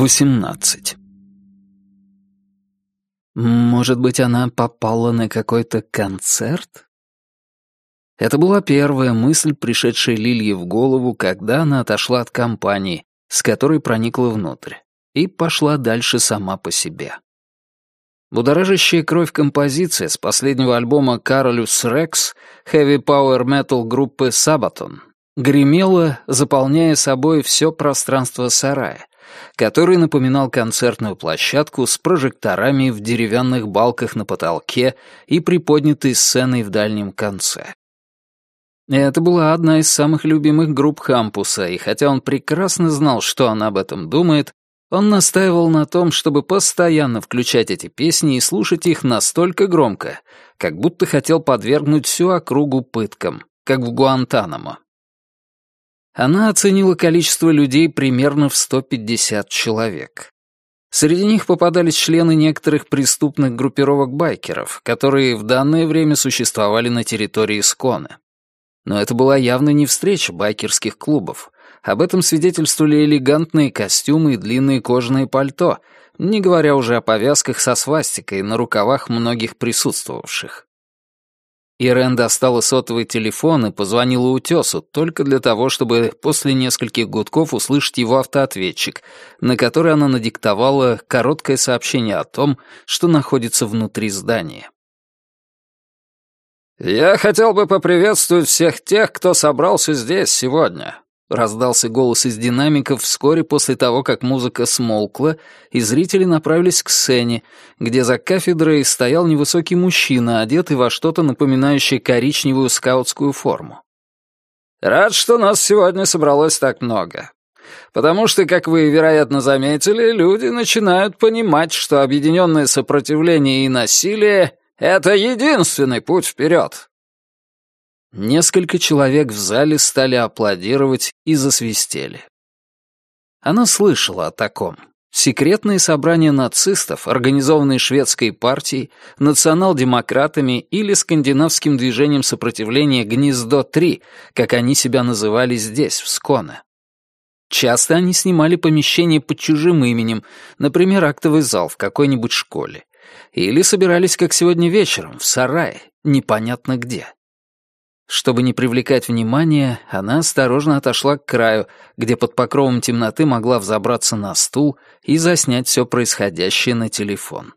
18. Может быть, она попала на какой-то концерт? Это была первая мысль, пришедшая Лилье в голову, когда она отошла от компании, с которой проникла внутрь, и пошла дальше сама по себе. Будоражащая кровь композиция с последнего альбома Carolus Rex Power Metal группы Sabaton гремела, заполняя собой все пространство сарая, который напоминал концертную площадку с прожекторами в деревянных балках на потолке и приподнятой сценой в дальнем конце. Это была одна из самых любимых групп Хампуса, и хотя он прекрасно знал, что она об этом думает, он настаивал на том, чтобы постоянно включать эти песни и слушать их настолько громко, как будто хотел подвергнуть всю округу пыткам, как в Гуантанамо. Она оценила количество людей примерно в 150 человек. Среди них попадались члены некоторых преступных группировок байкеров, которые в данное время существовали на территории Сконы. Но это была явно не встреча байкерских клубов. Об этом свидетельствовали элегантные костюмы и длинные кожаные пальто, не говоря уже о повязках со свастикой на рукавах многих присутствовавших. Ирен достала сотовый телефон и позвонила утесу только для того, чтобы после нескольких гудков услышать его автоответчик, на который она надиктовала короткое сообщение о том, что находится внутри здания. «Я хотел бы поприветствовать всех тех, кто собрался здесь сегодня. Раздался голос из динамиков вскоре после того, как музыка смолкла, и зрители направились к сцене, где за кафедрой стоял невысокий мужчина, одетый во что-то напоминающее коричневую скаутскую форму. «Рад, что нас сегодня собралось так много. Потому что, как вы, вероятно, заметили, люди начинают понимать, что объединенное сопротивление и насилие — это единственный путь вперед. Несколько человек в зале стали аплодировать и засвистели. Она слышала о таком. Секретные собрания нацистов, организованные шведской партией, национал-демократами или скандинавским движением сопротивления «Гнездо-3», как они себя называли здесь, в Сконе. Часто они снимали помещение под чужим именем, например, актовый зал в какой-нибудь школе. Или собирались, как сегодня вечером, в сарае, непонятно где. Чтобы не привлекать внимания, она осторожно отошла к краю, где под покровом темноты могла взобраться на стул и заснять все происходящее на телефон.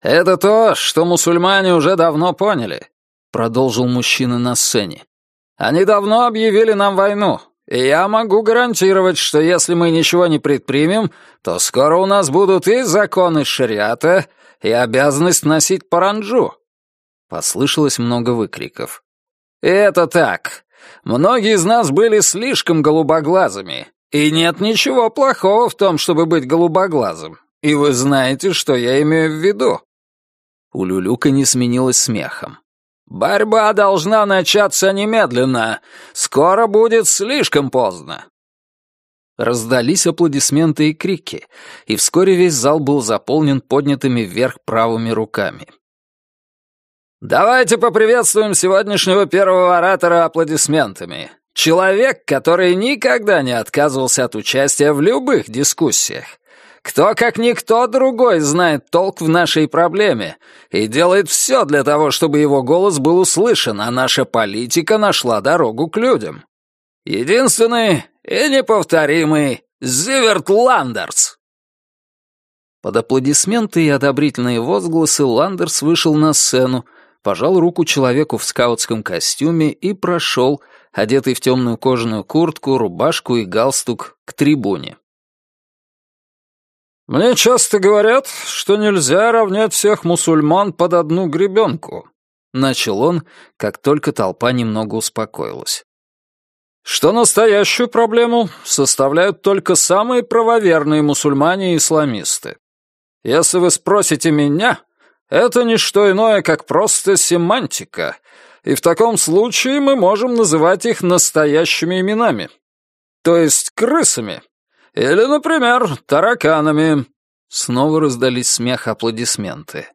«Это то, что мусульмане уже давно поняли», — продолжил мужчина на сцене. «Они давно объявили нам войну, и я могу гарантировать, что если мы ничего не предпримем, то скоро у нас будут и законы шариата, и обязанность носить паранджу. Послышалось много выкриков. «Это так. Многие из нас были слишком голубоглазыми. И нет ничего плохого в том, чтобы быть голубоглазым. И вы знаете, что я имею в виду». У Люлюка не сменилось смехом. «Борьба должна начаться немедленно. Скоро будет слишком поздно». Раздались аплодисменты и крики, и вскоре весь зал был заполнен поднятыми вверх правыми руками. Давайте поприветствуем сегодняшнего первого оратора аплодисментами. Человек, который никогда не отказывался от участия в любых дискуссиях. Кто, как никто другой, знает толк в нашей проблеме и делает все для того, чтобы его голос был услышан, а наша политика нашла дорогу к людям. Единственный и неповторимый Зиверт Ландерс. Под аплодисменты и одобрительные возгласы Ландерс вышел на сцену, пожал руку человеку в скаутском костюме и прошел, одетый в темную кожаную куртку, рубашку и галстук, к трибуне. «Мне часто говорят, что нельзя равнять всех мусульман под одну гребенку», — начал он, как только толпа немного успокоилась. «Что настоящую проблему составляют только самые правоверные мусульмане и исламисты. Если вы спросите меня, это не что иное, как просто семантика, и в таком случае мы можем называть их настоящими именами. То есть крысами. Или, например, тараканами. Снова раздались смех аплодисменты.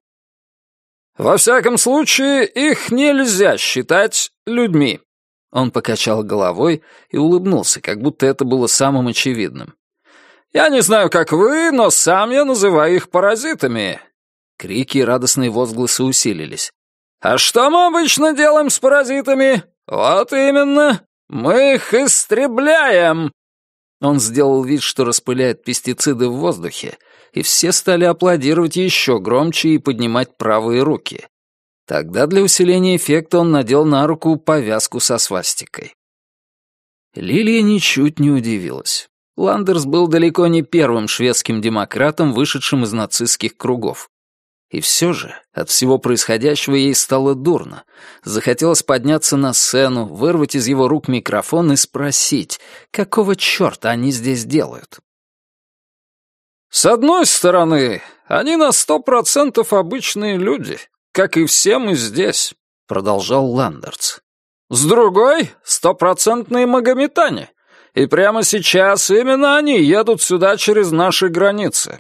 Во всяком случае, их нельзя считать людьми. Он покачал головой и улыбнулся, как будто это было самым очевидным. Я не знаю, как вы, но сам я называю их паразитами». Крики и радостные возгласы усилились. «А что мы обычно делаем с паразитами? Вот именно, мы их истребляем!» Он сделал вид, что распыляет пестициды в воздухе, и все стали аплодировать еще громче и поднимать правые руки. Тогда для усиления эффекта он надел на руку повязку со свастикой. Лилия ничуть не удивилась. Ландерс был далеко не первым шведским демократом, вышедшим из нацистских кругов. И все же от всего происходящего ей стало дурно. Захотелось подняться на сцену, вырвать из его рук микрофон и спросить, какого черта они здесь делают. «С одной стороны, они на сто процентов обычные люди, как и все мы здесь», — продолжал Ландерц. «С другой — стопроцентные магометане, и прямо сейчас именно они едут сюда через наши границы.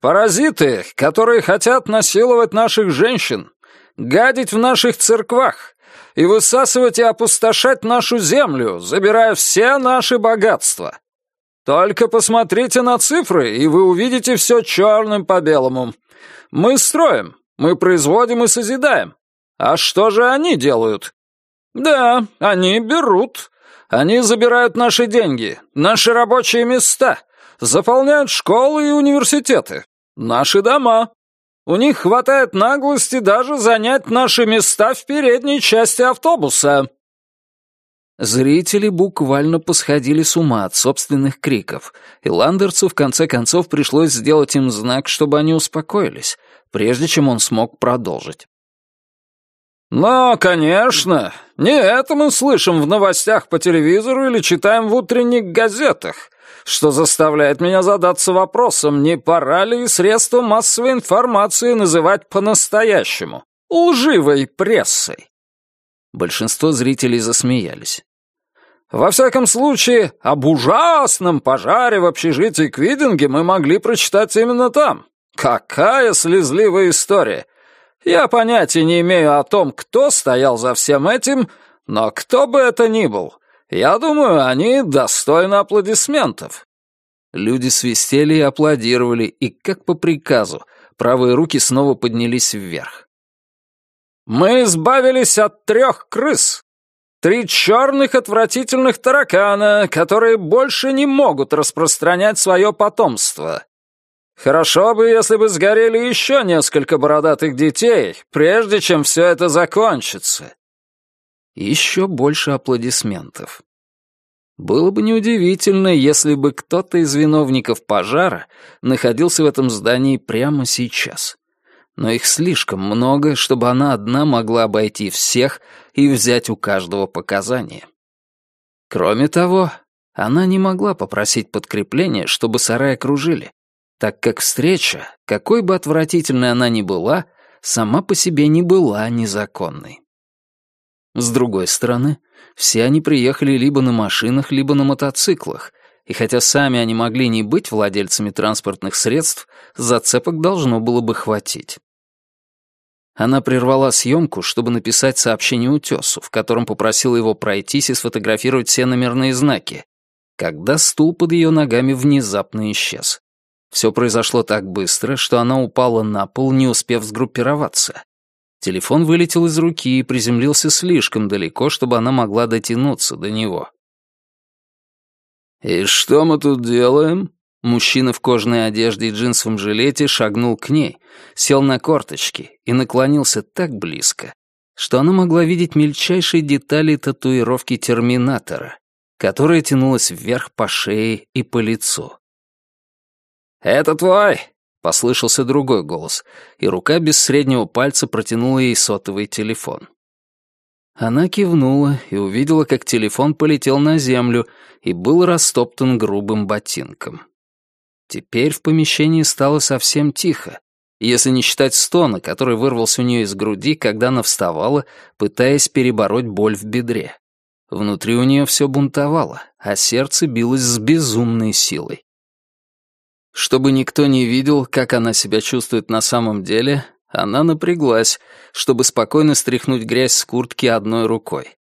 Паразиты, которые хотят насиловать наших женщин, гадить в наших церквах и высасывать и опустошать нашу землю, забирая все наши богатства. Только посмотрите на цифры, и вы увидите все черным по белому. Мы строим, мы производим и созидаем. А что же они делают? Да, они берут. Они забирают наши деньги, наши рабочие места, заполняют школы и университеты, наши дома. У них хватает наглости даже занять наши места в передней части автобуса. Зрители буквально посходили с ума от собственных криков, и Ландерцу в конце концов пришлось сделать им знак, чтобы они успокоились, прежде чем он смог продолжить. «Но, конечно, не это мы слышим в новостях по телевизору или читаем в утренних газетах, что заставляет меня задаться вопросом, не пора ли средства массовой информации называть по-настоящему лживой прессой?» Большинство зрителей засмеялись. Во всяком случае, об ужасном пожаре в общежитии Квидинге мы могли прочитать именно там. Какая слезливая история! Я понятия не имею о том, кто стоял за всем этим, но кто бы это ни был, я думаю, они достойны аплодисментов». Люди свистели и аплодировали, и, как по приказу, правые руки снова поднялись вверх. «Мы избавились от трех крыс, Три черных отвратительных таракана, которые больше не могут распространять свое потомство. Хорошо бы, если бы сгорели еще несколько бородатых детей, прежде чем все это закончится. Еще больше аплодисментов. Было бы неудивительно, если бы кто-то из виновников пожара находился в этом здании прямо сейчас но их слишком много, чтобы она одна могла обойти всех и взять у каждого показания. Кроме того, она не могла попросить подкрепления, чтобы сарай окружили, так как встреча, какой бы отвратительной она ни была, сама по себе не была незаконной. С другой стороны, все они приехали либо на машинах, либо на мотоциклах, и хотя сами они могли не быть владельцами транспортных средств, зацепок должно было бы хватить. Она прервала съемку, чтобы написать сообщение утесу, в котором попросила его пройтись и сфотографировать все номерные знаки, когда стул под ее ногами внезапно исчез. Все произошло так быстро, что она упала на пол, не успев сгруппироваться. Телефон вылетел из руки и приземлился слишком далеко, чтобы она могла дотянуться до него. «И что мы тут делаем?» Мужчина в кожаной одежде и джинсовом жилете шагнул к ней, сел на корточки и наклонился так близко, что она могла видеть мельчайшие детали татуировки Терминатора, которая тянулась вверх по шее и по лицу. «Это твой!» — послышался другой голос, и рука без среднего пальца протянула ей сотовый телефон. Она кивнула и увидела, как телефон полетел на землю и был растоптан грубым ботинком. Теперь в помещении стало совсем тихо, если не считать стона, который вырвался у нее из груди, когда она вставала, пытаясь перебороть боль в бедре. Внутри у нее все бунтовало, а сердце билось с безумной силой. Чтобы никто не видел, как она себя чувствует на самом деле, она напряглась, чтобы спокойно стряхнуть грязь с куртки одной рукой.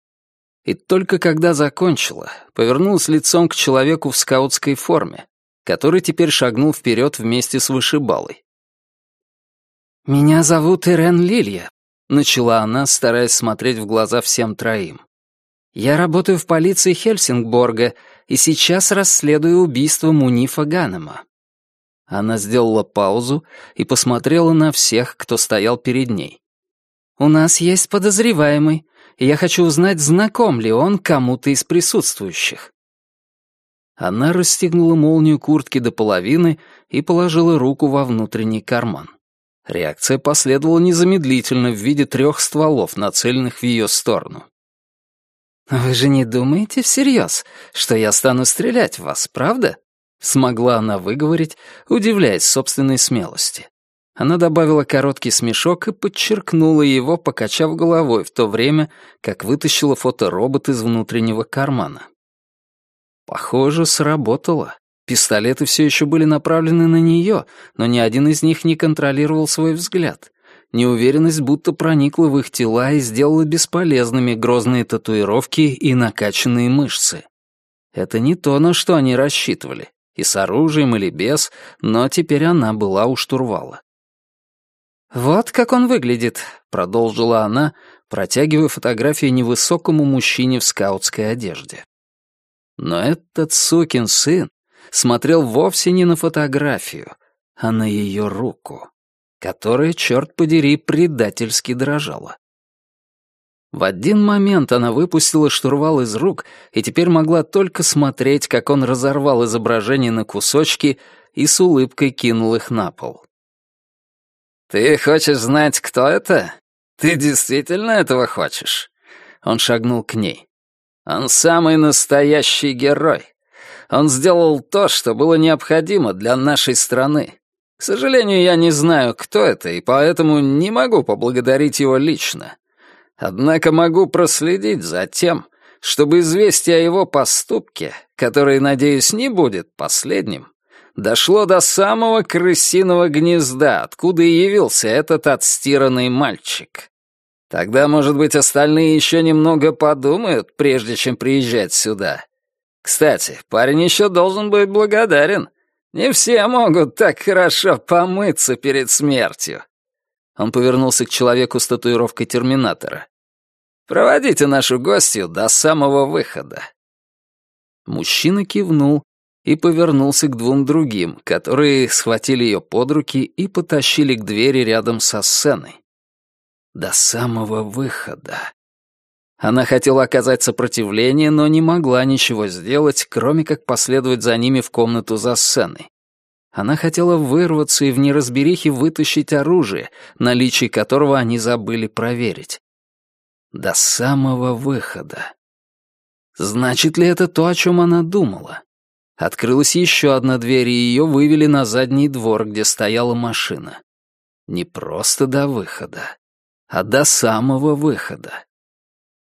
И только когда закончила, повернулась лицом к человеку в скаутской форме, который теперь шагнул вперед вместе с вышибалой. «Меня зовут Ирен Лилья», — начала она, стараясь смотреть в глаза всем троим. «Я работаю в полиции Хельсингборга и сейчас расследую убийство Мунифа Ганема». Она сделала паузу и посмотрела на всех, кто стоял перед ней. «У нас есть подозреваемый, и я хочу узнать, знаком ли он кому-то из присутствующих». Она расстегнула молнию куртки до половины и положила руку во внутренний карман. Реакция последовала незамедлительно в виде трех стволов, нацеленных в ее сторону. «Вы же не думаете всерьез, что я стану стрелять в вас, правда?» Смогла она выговорить, удивляясь собственной смелости. Она добавила короткий смешок и подчеркнула его, покачав головой в то время, как вытащила фоторобот из внутреннего кармана. Похоже, сработало. Пистолеты все еще были направлены на нее, но ни один из них не контролировал свой взгляд. Неуверенность будто проникла в их тела и сделала бесполезными грозные татуировки и накачанные мышцы. Это не то, на что они рассчитывали, и с оружием или без, но теперь она была у штурвала. «Вот как он выглядит», — продолжила она, протягивая фотографию невысокому мужчине в скаутской одежде. Но этот сукин сын смотрел вовсе не на фотографию, а на ее руку, которая, черт подери, предательски дрожала. В один момент она выпустила штурвал из рук и теперь могла только смотреть, как он разорвал изображение на кусочки и с улыбкой кинул их на пол. «Ты хочешь знать, кто это? Ты действительно этого хочешь?» Он шагнул к ней. «Он самый настоящий герой. Он сделал то, что было необходимо для нашей страны. К сожалению, я не знаю, кто это, и поэтому не могу поблагодарить его лично. Однако могу проследить за тем, чтобы известие о его поступке, которое, надеюсь, не будет последним, дошло до самого крысиного гнезда, откуда и явился этот отстиранный мальчик. Тогда, может быть, остальные еще немного подумают, прежде чем приезжать сюда. Кстати, парень еще должен быть благодарен. Не все могут так хорошо помыться перед смертью. Он повернулся к человеку с татуировкой Терминатора. «Проводите нашу гостью до самого выхода». Мужчина кивнул, и повернулся к двум другим, которые схватили ее под руки и потащили к двери рядом со сценой. До самого выхода. Она хотела оказать сопротивление, но не могла ничего сделать, кроме как последовать за ними в комнату за сценой. Она хотела вырваться и в неразберихе вытащить оружие, наличие которого они забыли проверить. До самого выхода. Значит ли это то, о чем она думала? Открылась еще одна дверь, и ее вывели на задний двор, где стояла машина. Не просто до выхода, а до самого выхода.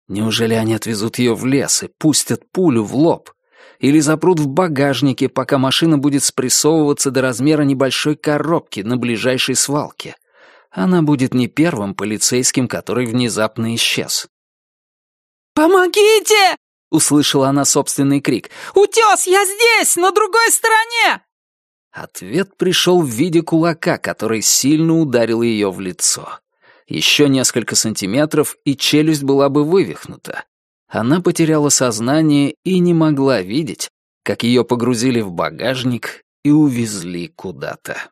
Неужели они отвезут ее в лес и пустят пулю в лоб? Или запрут в багажнике, пока машина будет спрессовываться до размера небольшой коробки на ближайшей свалке? Она будет не первым полицейским, который внезапно исчез. «Помогите!» Услышала она собственный крик. «Утес, я здесь, на другой стороне!» Ответ пришел в виде кулака, который сильно ударил ее в лицо. Еще несколько сантиметров, и челюсть была бы вывихнута. Она потеряла сознание и не могла видеть, как ее погрузили в багажник и увезли куда-то.